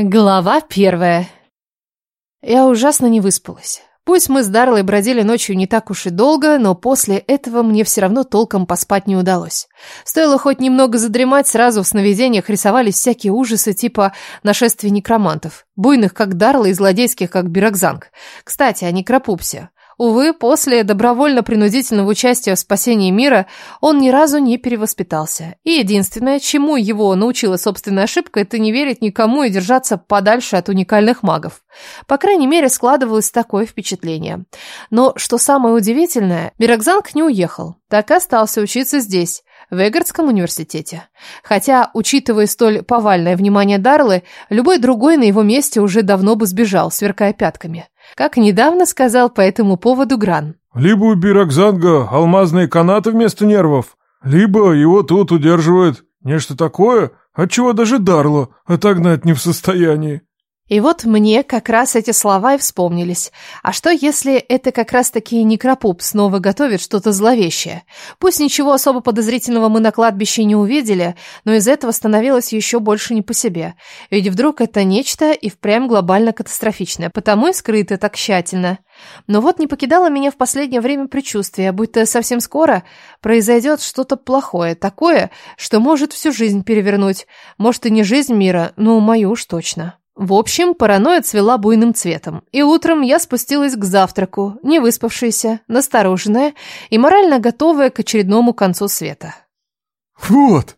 Глава первая. Я ужасно не выспалась. Пусть мы с Дарлой бродили ночью не так уж и долго, но после этого мне все равно толком поспать не удалось. Стоило хоть немного задремать, сразу в сновидениях рисовались всякие ужасы типа нашествия некромантов. Буйных, как Дарла, и злодейских, как Бирокзанг. Кстати, о некропупсе. Увы, после добровольно-принудительного участия в спасении мира он ни разу не перевоспитался. И единственное, чему его научила собственная ошибка, это не верить никому и держаться подальше от уникальных магов. По крайней мере, складывалось такое впечатление. Но, что самое удивительное, Мирокзанг не уехал, так и остался учиться здесь, в Эггардском университете. Хотя, учитывая столь повальное внимание Дарлы, любой другой на его месте уже давно бы сбежал, сверкая пятками. Как недавно сказал по этому поводу Гран. Либо у Бирокзанга алмазные канаты вместо нервов, либо его тут удерживает нечто такое, от чего даже Дарло отогнать не в состоянии. И вот мне как раз эти слова и вспомнились. А что, если это как раз-таки некропуп снова готовит что-то зловещее? Пусть ничего особо подозрительного мы на кладбище не увидели, но из этого становилось еще больше не по себе. Ведь вдруг это нечто и впрямь глобально катастрофичное, потому и скрыто так тщательно. Но вот не покидало меня в последнее время предчувствие, будто совсем скоро произойдет что-то плохое, такое, что может всю жизнь перевернуть. Может и не жизнь мира, но мою уж точно. В общем, паранойя цвела буйным цветом, и утром я спустилась к завтраку, не выспавшаяся, настороженная и морально готовая к очередному концу света. «Вот!»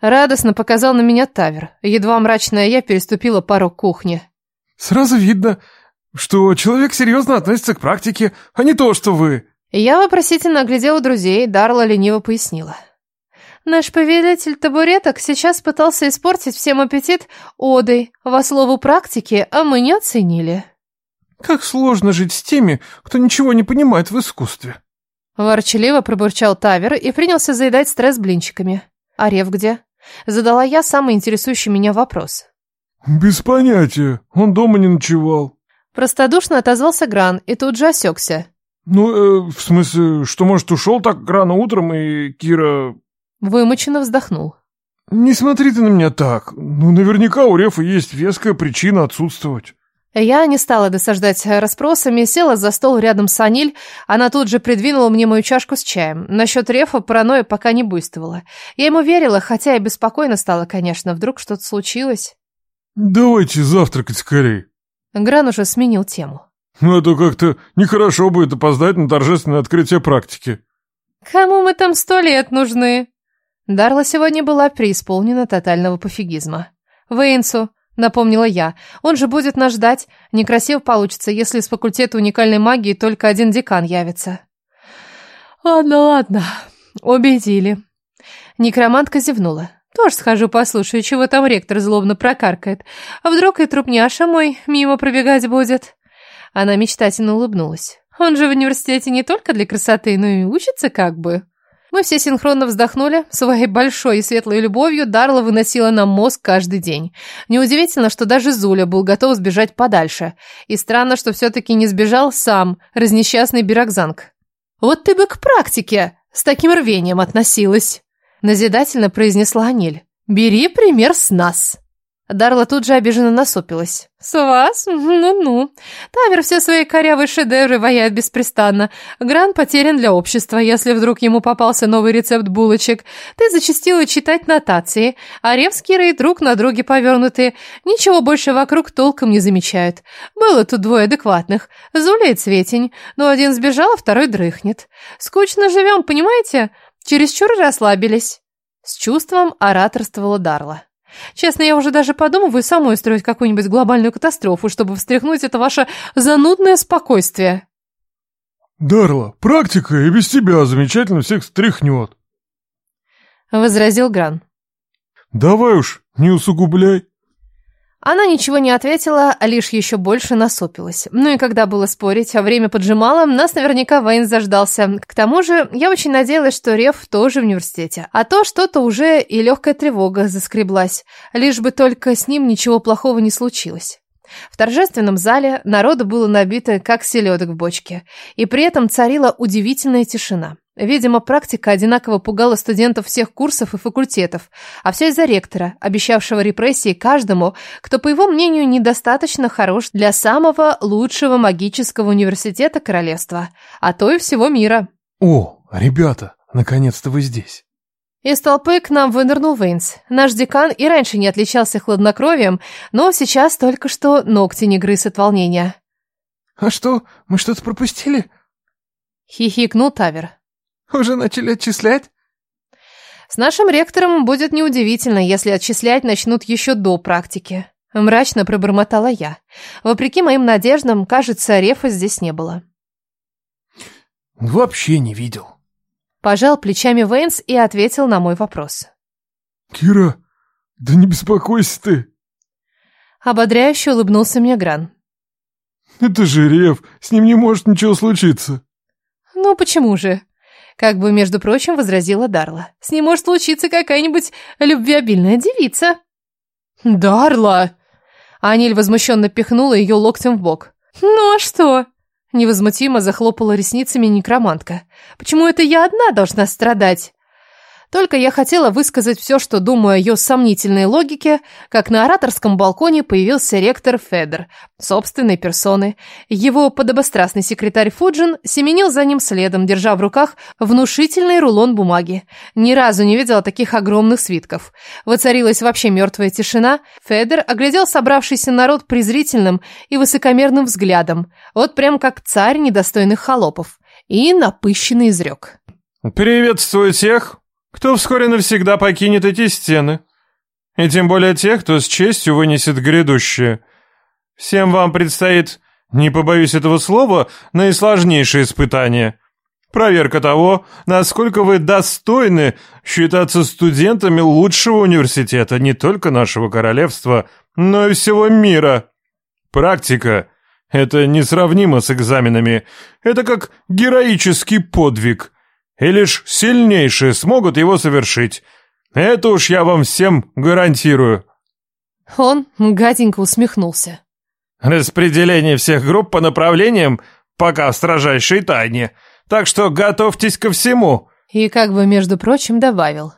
Радостно показал на меня Тавер. Едва мрачная я переступила порог кухни. «Сразу видно, что человек серьезно относится к практике, а не то, что вы». Я вопросительно оглядела друзей, Дарла лениво пояснила. Наш повелитель табуреток сейчас пытался испортить всем аппетит одой во слову практики, а мы не оценили. Как сложно жить с теми, кто ничего не понимает в искусстве. Ворчаливо пробурчал Тавер и принялся заедать стресс блинчиками. А Рев где? Задала я самый интересующий меня вопрос. Без понятия. Он дома не ночевал. Простодушно отозвался Гран и тут же осекся. Ну, э, в смысле, что, может, ушел так рано утром, и Кира Вымоченно вздохнул. «Не смотри ты на меня так. Ну, наверняка у Рефа есть веская причина отсутствовать». Я не стала досаждать расспросами, села за стол рядом с Аниль. Она тут же придвинула мне мою чашку с чаем. Насчет Рефа паранойя пока не буйствовала. Я ему верила, хотя и беспокойно стало, конечно. Вдруг что-то случилось. «Давайте завтракать скорее». Гран уже сменил тему. «Ну, а то как-то нехорошо будет опоздать на торжественное открытие практики». «Кому мы там сто лет нужны?» Дарла сегодня была преисполнена тотального пофигизма. «Вейнсу», — напомнила я, — «он же будет нас ждать. Некрасиво получится, если с факультета уникальной магии только один декан явится». «Ладно, ладно, убедили». Некромантка зевнула. «Тоже схожу послушаю, чего там ректор злобно прокаркает. А вдруг и трупняша мой мимо пробегать будет?» Она мечтательно улыбнулась. «Он же в университете не только для красоты, но и учится как бы». Мы все синхронно вздохнули. Своей большой и светлой любовью Дарла выносила нам мозг каждый день. Неудивительно, что даже Зуля был готов сбежать подальше. И странно, что все-таки не сбежал сам, разнесчастный Бирокзанг. «Вот ты бы к практике с таким рвением относилась!» Назидательно произнесла Аниль. «Бери пример с нас!» Дарла тут же обиженно насупилась. «С вас? Ну-ну. Тавер все свои корявые шедевры ваяет беспрестанно. Гран потерян для общества, если вдруг ему попался новый рецепт булочек. Ты зачастила читать нотации, а Рев с Кирой друг на друге повернутые. Ничего больше вокруг толком не замечают. Было тут двое адекватных. Зуля и Цветень. Но один сбежал, а второй дрыхнет. Скучно живем, понимаете? Чересчур расслабились». С чувством ораторствовала Дарла. Честно, я уже даже подумываю самой устроить какую-нибудь глобальную катастрофу, чтобы встряхнуть это ваше занудное спокойствие. Дарла, практика и без тебя замечательно всех встряхнет. Возразил Гран. Давай уж, не усугубляй. Она ничего не ответила, а лишь еще больше насупилась. Ну и когда было спорить, а время поджимало, нас наверняка Вейн заждался. К тому же, я очень надеялась, что Рев тоже в университете. А то что-то уже и легкая тревога заскреблась. Лишь бы только с ним ничего плохого не случилось. В торжественном зале народу было набито, как селедок в бочке. И при этом царила удивительная тишина. Видимо, практика одинаково пугала студентов всех курсов и факультетов, а все из-за ректора, обещавшего репрессии каждому, кто, по его мнению, недостаточно хорош для самого лучшего магического университета королевства, а то и всего мира. О, ребята, наконец-то вы здесь. Из толпы к нам вынырнул Вейнс. Наш декан и раньше не отличался хладнокровием, но сейчас только что ногти не грыз от волнения. «А что, мы что-то пропустили?» Хихикнул Тавер. «Уже начали отчислять?» «С нашим ректором будет неудивительно, если отчислять начнут еще до практики». Мрачно пробормотала я. Вопреки моим надеждам, кажется, Рефа здесь не было. «Вообще не видел». Пожал плечами Вейнс и ответил на мой вопрос. «Кира, да не беспокойся ты!» Ободряюще улыбнулся мне Гран. «Это же Рев, с ним не может ничего случиться». «Ну почему же?» Как бы, между прочим, возразила Дарла. «С ним может случиться какая-нибудь любвеобильная девица». «Дарла!» Аниль возмущенно пихнула ее локтем в бок. «Ну а что?» Невозмутимо захлопала ресницами некромантка. «Почему это я одна должна страдать?» Только я хотела высказать все, что думаю о ее сомнительной логике, как на ораторском балконе появился ректор Федер, собственной персоны. Его подобострастный секретарь Фуджин семенил за ним следом, держа в руках внушительный рулон бумаги. Ни разу не видела таких огромных свитков. Воцарилась вообще мертвая тишина. Федер оглядел собравшийся народ презрительным и высокомерным взглядом, вот прям как царь недостойных холопов, и напыщенный изрек. «Приветствую всех!» Кто вскоре навсегда покинет эти стены. И тем более тех, кто с честью вынесет грядущее. Всем вам предстоит, не побоюсь этого слова, наисложнейшее испытание. Проверка того, насколько вы достойны считаться студентами лучшего университета не только нашего королевства, но и всего мира. Практика — это несравнимо с экзаменами. Это как героический подвиг — и лишь сильнейшие смогут его совершить. Это уж я вам всем гарантирую». Он гаденько усмехнулся. «Распределение всех групп по направлениям пока в строжайшей тайне, так что готовьтесь ко всему». И как бы, между прочим, добавил.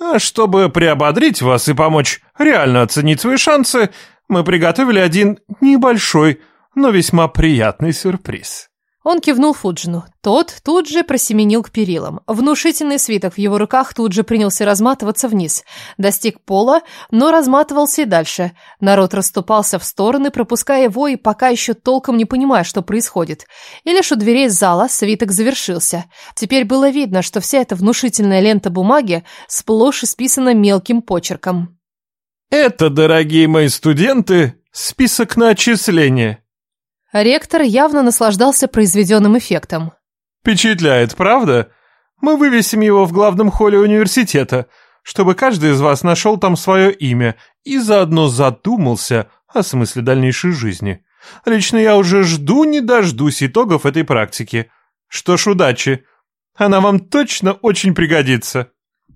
«А чтобы приободрить вас и помочь реально оценить свои шансы, мы приготовили один небольшой, но весьма приятный сюрприз». Он кивнул Фуджину. Тот тут же просеменил к перилам. Внушительный свиток в его руках тут же принялся разматываться вниз. Достиг пола, но разматывался и дальше. Народ расступался в стороны, пропуская его и пока еще толком не понимая, что происходит. И лишь у дверей зала свиток завершился. Теперь было видно, что вся эта внушительная лента бумаги сплошь исписана мелким почерком. «Это, дорогие мои студенты, список на отчисление». Ректор явно наслаждался произведенным эффектом. «Впечатляет, правда? Мы вывесим его в главном холле университета, чтобы каждый из вас нашел там свое имя и заодно задумался о смысле дальнейшей жизни. Лично я уже жду не дождусь итогов этой практики. Что ж, удачи. Она вам точно очень пригодится».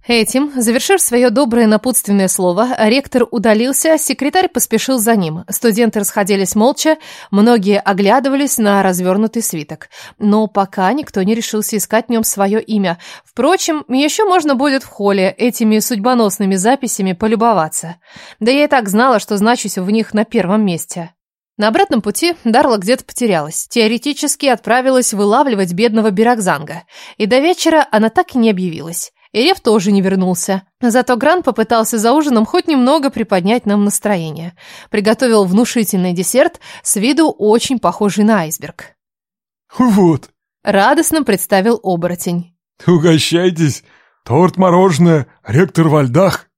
Этим, завершив свое доброе напутственное слово, ректор удалился, секретарь поспешил за ним. Студенты расходились молча, многие оглядывались на развернутый свиток. Но пока никто не решился искать в нем свое имя. Впрочем, еще можно будет в холле этими судьбоносными записями полюбоваться. Да я и так знала, что значусь в них на первом месте. На обратном пути Дарла где-то потерялась. Теоретически отправилась вылавливать бедного Бирокзанга. И до вечера она так и не объявилась. И Рев тоже не вернулся. Зато Гран попытался за ужином хоть немного приподнять нам настроение. Приготовил внушительный десерт, с виду очень похожий на айсберг. «Вот!» — радостно представил оборотень. «Угощайтесь! Торт-мороженое, ректор во льдах!»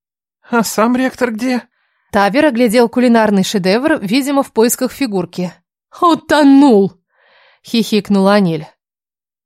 «А сам ректор где?» Тавер оглядел кулинарный шедевр, видимо, в поисках фигурки. «Утонул!» — хихикнула Аниль.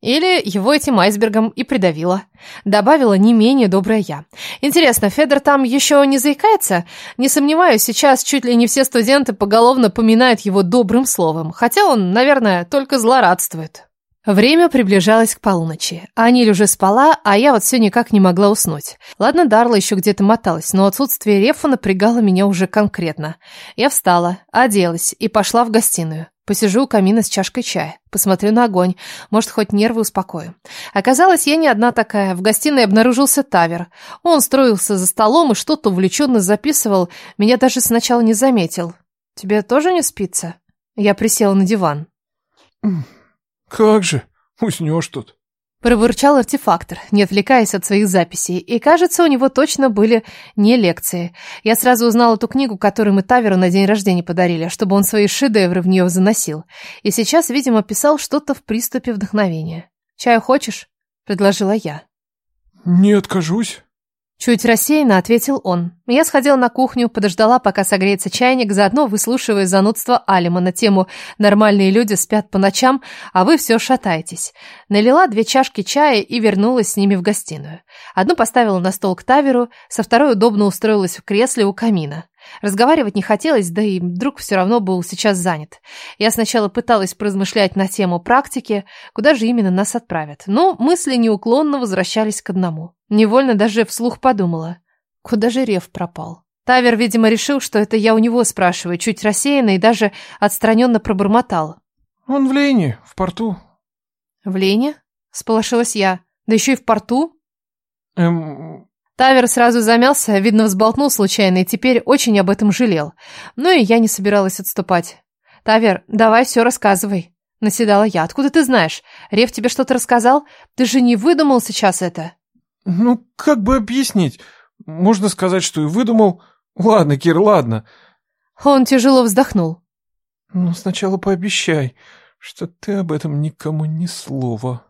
Или его этим айсбергом и придавило. Добавила не менее добрая я. Интересно, Федор там еще не заикается? Не сомневаюсь, сейчас чуть ли не все студенты поголовно поминают его добрым словом. Хотя он, наверное, только злорадствует. Время приближалось к полуночи. Аниль уже спала, а я вот все никак не могла уснуть. Ладно, Дарла еще где-то моталась, но отсутствие Рефа напрягало меня уже конкретно. Я встала, оделась и пошла в гостиную. Посижу у камина с чашкой чая, посмотрю на огонь, может, хоть нервы успокою. Оказалось, я не одна такая. В гостиной обнаружился Тавер. Он строился за столом и что-то увлеченно записывал. Меня даже сначала не заметил. Тебе тоже не спится? Я присела на диван. Как же, уснешь тут. Пробурчал артефактор, не отвлекаясь от своих записей, и, кажется, у него точно были не лекции. Я сразу узнала ту книгу, которую мы Таверу на день рождения подарили, чтобы он свои шедевры в нее заносил. И сейчас, видимо, писал что-то в приступе вдохновения. «Чаю хочешь?» — предложила я. «Не откажусь». Чуть рассеянно ответил он. Я сходила на кухню, подождала, пока согреется чайник, заодно выслушивая занудство Алима на тему «Нормальные люди спят по ночам, а вы все шатаетесь». Налила две чашки чая и вернулась с ними в гостиную. Одну поставила на стол к таверу, со второй удобно устроилась в кресле у камина. Разговаривать не хотелось, да и друг все равно был сейчас занят. Я сначала пыталась поразмышлять на тему практики, куда же именно нас отправят, но мысли неуклонно возвращались к одному. Невольно даже вслух подумала, куда же Рев пропал. Тавер, видимо, решил, что это я у него спрашиваю, чуть рассеянно и даже отстраненно пробормотал. Он в Лене, в порту. В Лене? Сполошилась я. Да еще и в порту? Эм, Тавер сразу замялся, видно, взболтнул случайно и теперь очень об этом жалел. Ну и я не собиралась отступать. «Тавер, давай все рассказывай», — наседала я. «Откуда ты знаешь? Рев тебе что-то рассказал? Ты же не выдумал сейчас это?» ну, как бы объяснить? Можно сказать, что и выдумал. Ладно, Кир, ладно. Он тяжело вздохнул. Но сначала пообещай, что ты об этом никому ни слова.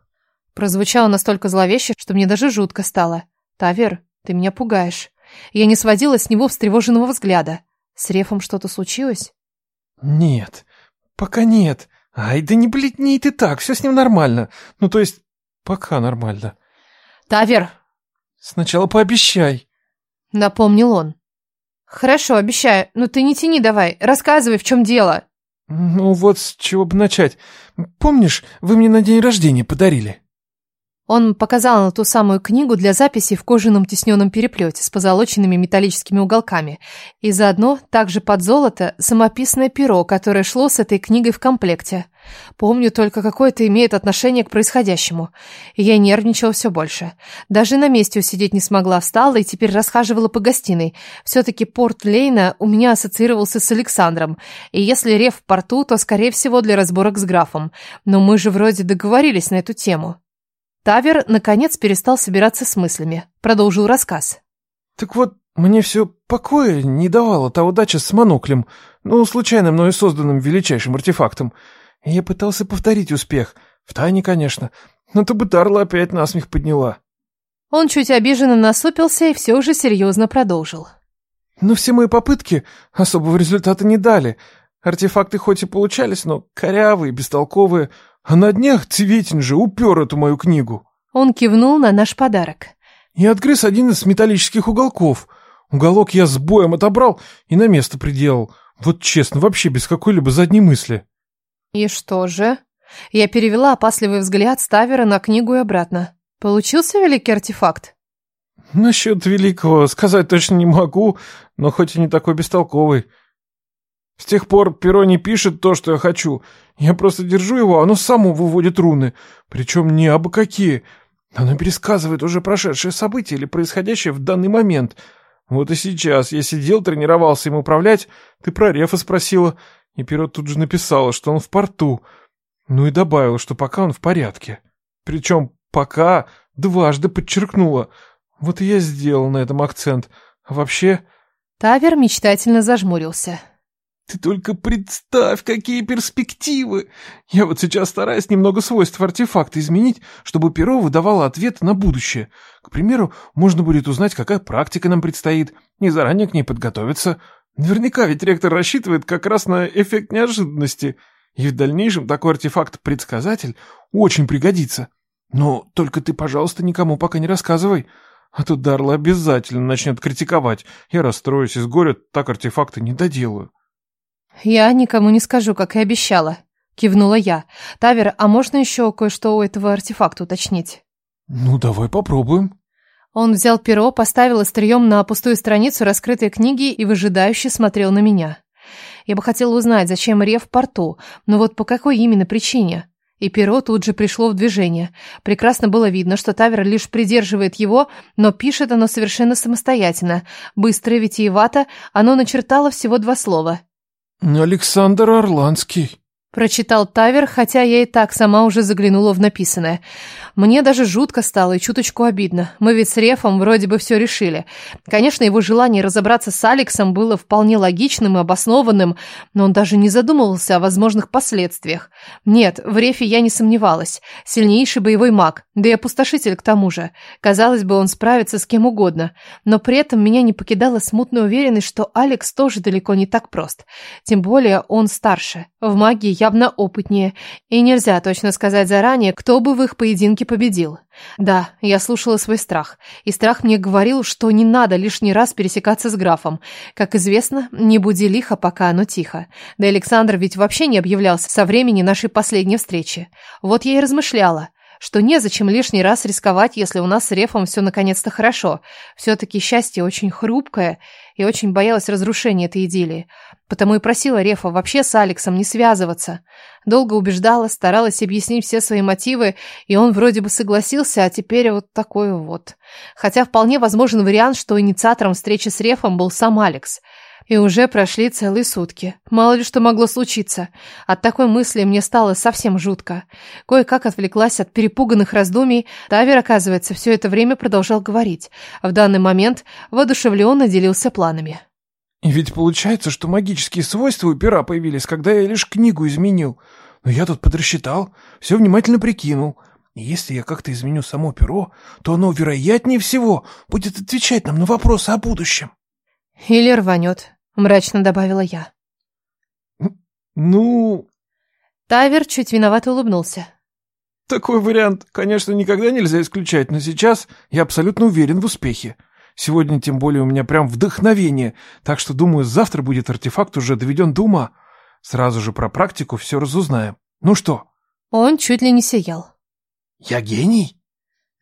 Прозвучало настолько зловеще, что мне даже жутко стало. «Тавер, ты меня пугаешь. Я не сводила с него встревоженного взгляда. С Рефом что-то случилось? Нет, пока нет. Ай, да не бледней ты так, все с ним нормально. Ну, то есть, пока нормально. Тавер! Сначала пообещай. Напомнил он. Хорошо, обещаю, но ты не тяни давай, рассказывай, в чем дело. Ну вот с чего бы начать. Помнишь, вы мне на день рождения подарили? Он показал на ту самую книгу для записи в кожаном тисненном переплете с позолоченными металлическими уголками. И заодно, также под золото, самописное перо, которое шло с этой книгой в комплекте. Помню только, какое это имеет отношение к происходящему. И я нервничала все больше. Даже на месте усидеть не смогла, встала и теперь расхаживала по гостиной. Все-таки порт Лейна у меня ассоциировался с Александром. И если Рев в порту, то, скорее всего, для разборок с графом. Но мы же вроде договорились на эту тему. Тавер, наконец, перестал собираться с мыслями. Продолжил рассказ. Так вот, мне все покоя не давала та удача с моноклем, ну, случайно мною созданным величайшим артефактом. Я пытался повторить успех. В тайне, конечно. Но то бы Дарла опять насмех подняла. Он чуть обиженно насупился и все же серьезно продолжил. Но все мои попытки особого результата не дали. Артефакты хоть и получались, но корявые, бестолковые, а на днях Цветин же упер эту мою книгу. Он кивнул на наш подарок. И отгрыз один из металлических уголков. Уголок я с боем отобрал и на место приделал. Вот честно, вообще без какой-либо задней мысли. И что же? Я перевела опасливый взгляд с Тавера на книгу и обратно. Получился великий артефакт? Насчет великого сказать точно не могу, но хоть и не такой бестолковый. С тех пор перо не пишет то, что я хочу. Я просто держу его, оно само выводит руны. Причем не абы какие. Оно пересказывает уже прошедшее событие или происходящее в данный момент. Вот и сейчас я сидел, тренировался им управлять. Ты про Рефа спросила. И перо тут же написало, что он в порту. Ну и добавила, что пока он в порядке. Причем пока дважды подчеркнула. Вот и я сделал на этом акцент. А вообще... Тавер мечтательно зажмурился. Ты только представь, какие перспективы! Я вот сейчас стараюсь немного свойств артефакта изменить, чтобы перо выдавало ответ на будущее. К примеру, можно будет узнать, какая практика нам предстоит, и заранее к ней подготовиться. Наверняка ведь ректор рассчитывает как раз на эффект неожиданности, и в дальнейшем такой артефакт-предсказатель очень пригодится. Но только ты, пожалуйста, никому пока не рассказывай, а то Дарла обязательно начнет критиковать. Я расстроюсь и с горя так артефакты не доделаю. «Я никому не скажу, как и обещала», — кивнула я. «Тавер, а можно еще кое-что у этого артефакта уточнить?» «Ну, давай попробуем». Он взял перо, поставил острием на пустую страницу раскрытой книги и выжидающе смотрел на меня. Я бы хотела узнать, зачем Рев в порту, но вот по какой именно причине. И перо тут же пришло в движение. Прекрасно было видно, что Тавер лишь придерживает его, но пишет оно совершенно самостоятельно. Быстро и витиевато оно начертало всего два слова. «Александр Орландский». Прочитал Тавер, хотя я и так сама уже заглянула в написанное. Мне даже жутко стало и чуточку обидно. Мы ведь с Рефом вроде бы все решили. Конечно, его желание разобраться с Алексом было вполне логичным и обоснованным, но он даже не задумывался о возможных последствиях. Нет, в Рефе я не сомневалась. Сильнейший боевой маг, да и опустошитель к тому же. Казалось бы, он справится с кем угодно. Но при этом меня не покидала смутная уверенность, что Алекс тоже далеко не так прост. Тем более он старше. В магии явно опытнее, и нельзя точно сказать заранее, кто бы в их поединке победил. Да, я слушала свой страх, и страх мне говорил, что не надо лишний раз пересекаться с графом. Как известно, не буди лихо, пока оно тихо. Да Александр ведь вообще не объявлялся со времени нашей последней встречи. Вот я и размышляла что незачем лишний раз рисковать, если у нас с Рефом все наконец-то хорошо. Все-таки счастье очень хрупкое, и очень боялась разрушения этой идиллии. Потому и просила Рефа вообще с Алексом не связываться. Долго убеждала, старалась объяснить все свои мотивы, и он вроде бы согласился, а теперь вот такой вот. Хотя вполне возможен вариант, что инициатором встречи с Рефом был сам Алекс – и уже прошли целые сутки. Мало ли что могло случиться. От такой мысли мне стало совсем жутко. Кое-как отвлеклась от перепуганных раздумий. Тавер, оказывается, все это время продолжал говорить. В данный момент воодушевленно делился планами. И ведь получается, что магические свойства у пера появились, когда я лишь книгу изменил. Но я тут подрасчитал, все внимательно прикинул. И если я как-то изменю само перо, то оно, вероятнее всего, будет отвечать нам на вопросы о будущем. Или рванет мрачно добавила я. Ну... Тавер чуть виновато улыбнулся. Такой вариант, конечно, никогда нельзя исключать, но сейчас я абсолютно уверен в успехе. Сегодня тем более у меня прям вдохновение, так что, думаю, завтра будет артефакт уже доведен до ума. Сразу же про практику все разузнаем. Ну что? Он чуть ли не сиял. Я гений?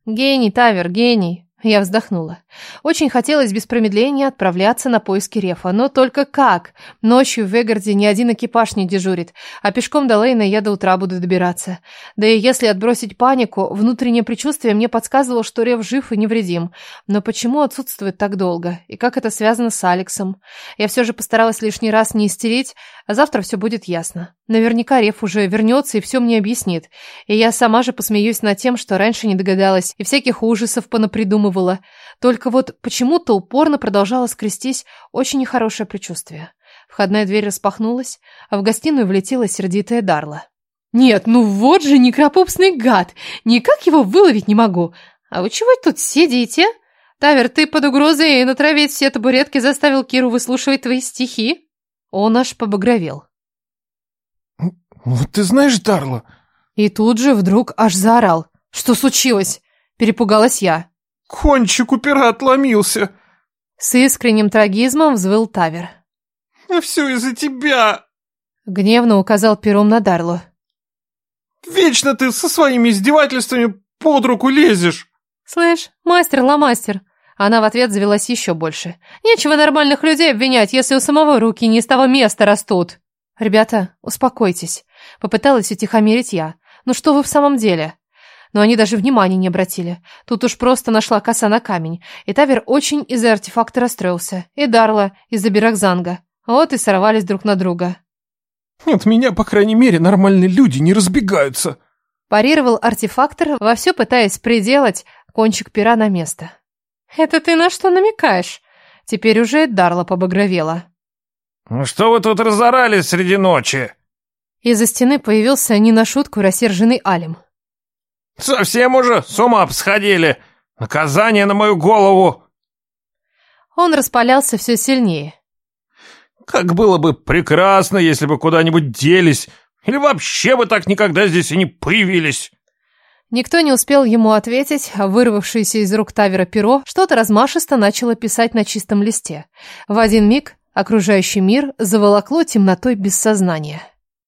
Гений, Тавер, гений. Я вздохнула. Очень хотелось без промедления отправляться на поиски Рефа, но только как? Ночью в Вегарде ни один экипаж не дежурит, а пешком до Лейна я до утра буду добираться. Да и если отбросить панику, внутреннее предчувствие мне подсказывало, что Реф жив и невредим. Но почему отсутствует так долго? И как это связано с Алексом? Я все же постаралась лишний раз не истерить, а завтра все будет ясно. Наверняка Реф уже вернется и все мне объяснит. И я сама же посмеюсь над тем, что раньше не догадалась, и всяких ужасов понапридумывала. Только вот почему-то упорно продолжала скрестись очень нехорошее предчувствие. Входная дверь распахнулась, а в гостиную влетела сердитая Дарла. «Нет, ну вот же некропупсный гад! Никак его выловить не могу! А вы чего тут сидите? Тавер, ты под угрозой натравить все табуретки заставил Киру выслушивать твои стихи?» Он аж побагровел. «Вот ты знаешь, Дарла...» И тут же вдруг аж заорал. «Что случилось?» Перепугалась я. «Кончик у пера отломился!» С искренним трагизмом взвыл Тавер. «А все из-за тебя!» Гневно указал пером на Дарлу. «Вечно ты со своими издевательствами под руку лезешь!» «Слышь, мастер-ломастер!» Она в ответ завелась еще больше. «Нечего нормальных людей обвинять, если у самого руки не с того места растут!» «Ребята, успокойтесь», — попыталась утихомирить я. «Ну что вы в самом деле?» Но они даже внимания не обратили. Тут уж просто нашла коса на камень. И Тавер очень из-за артефакта расстроился. И Дарла из-за Бирокзанга. Вот и сорвались друг на друга. «От меня, по крайней мере, нормальные люди не разбегаются», парировал артефактор, вовсю пытаясь приделать кончик пера на место. «Это ты на что намекаешь?» Теперь уже Дарла побагровела. «Ну «Что вы тут разорались среди ночи?» Из-за стены появился не на шутку рассерженный Алим. «Совсем уже с ума сходили! Наказание на мою голову!» Он распалялся все сильнее. «Как было бы прекрасно, если бы куда-нибудь делись, или вообще бы так никогда здесь и не появились!» Никто не успел ему ответить, а вырвавшееся из рук Тавера перо что-то размашисто начало писать на чистом листе. В один миг Окружающий мир заволокло темнотой без сознания.